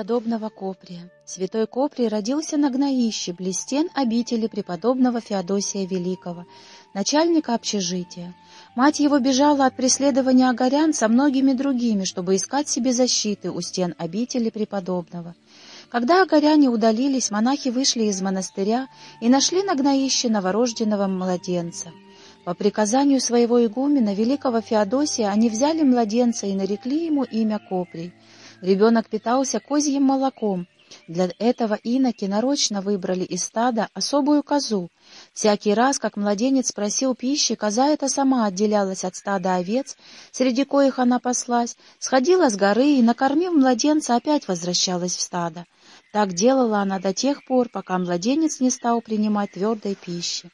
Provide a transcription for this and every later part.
преподобного Коприя. Святой Коприй родился на Гнаище, близ стен обители преподобного Феодосия Великого, начальника общежития. Мать его бежала от преследования огорян со многими другими, чтобы искать себе защиты у стен обители преподобного. Когда огоряне удалились, монахи вышли из монастыря и нашли на Гнаище новорожденного младенца. По приказанию своего игумена, великого Феодосия, они взяли младенца и нарекли ему имя Коприй. Ребенок питался козьим молоком. Для этого иноки нарочно выбрали из стада особую козу. Всякий раз, как младенец просил пищи, коза эта сама отделялась от стада овец, среди коих она паслась, сходила с горы и, накормив младенца, опять возвращалась в стадо. Так делала она до тех пор, пока младенец не стал принимать твердой пищи.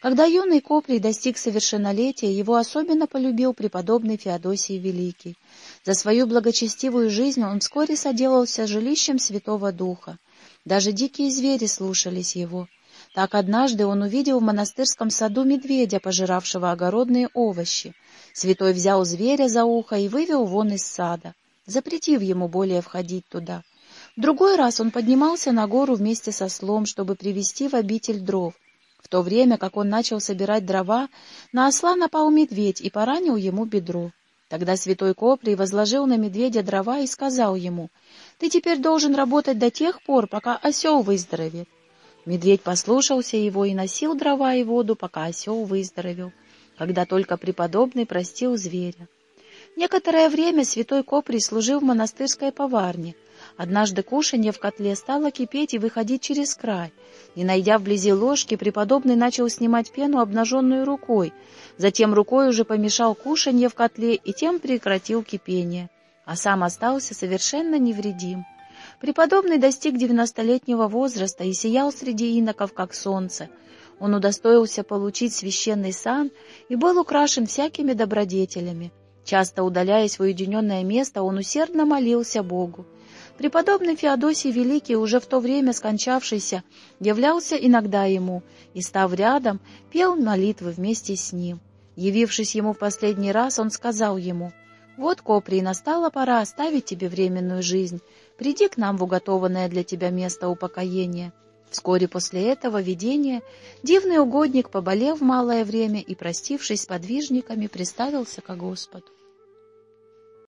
Когда юный Коплий достиг совершеннолетия, его особенно полюбил преподобный Феодосий Великий. За свою благочестивую жизнь он вскоре соделался жилищем Святого Духа. Даже дикие звери слушались его. Так однажды он увидел в монастырском саду медведя, пожиравшего огородные овощи. Святой взял зверя за ухо и вывел вон из сада, запретив ему более входить туда. В другой раз он поднимался на гору вместе со слом, чтобы привести в обитель дров. То время, как он начал собирать дрова, на осла напал медведь и поранил ему бедро. Тогда святой Коприй возложил на медведя дрова и сказал ему, «Ты теперь должен работать до тех пор, пока осел выздоровеет». Медведь послушался его и носил дрова и воду, пока осел выздоровел, когда только преподобный простил зверя. Некоторое время святой Коприй служил в монастырской поварне — Однажды кушанье в котле стало кипеть и выходить через край. Не найдя вблизи ложки, преподобный начал снимать пену обнаженной рукой. Затем рукой уже помешал кушанье в котле и тем прекратил кипение, а сам остался совершенно невредим. Преподобный достиг девяностолетнего возраста и сиял среди иноков, как солнце. Он удостоился получить священный сан и был украшен всякими добродетелями. Часто удаляясь в уединенное место, он усердно молился Богу. Преподобный Феодосий Великий, уже в то время скончавшийся, являлся иногда ему и, став рядом, пел молитвы вместе с ним. Явившись ему в последний раз, он сказал ему, «Вот, Коприй, настала пора оставить тебе временную жизнь. Приди к нам в уготованное для тебя место упокоения». Вскоре после этого видения дивный угодник поболел в малое время и, простившись с подвижниками, приставился ко Господу.